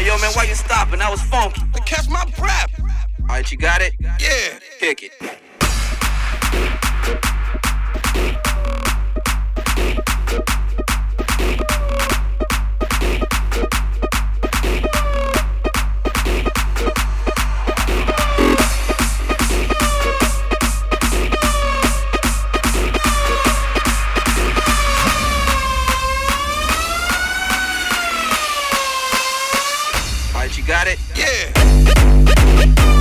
Hey, yo, man, why you stopping? That was funky. To catch my breath. All right, you got it? Yeah. Kick it. All right, you got it? Yeah.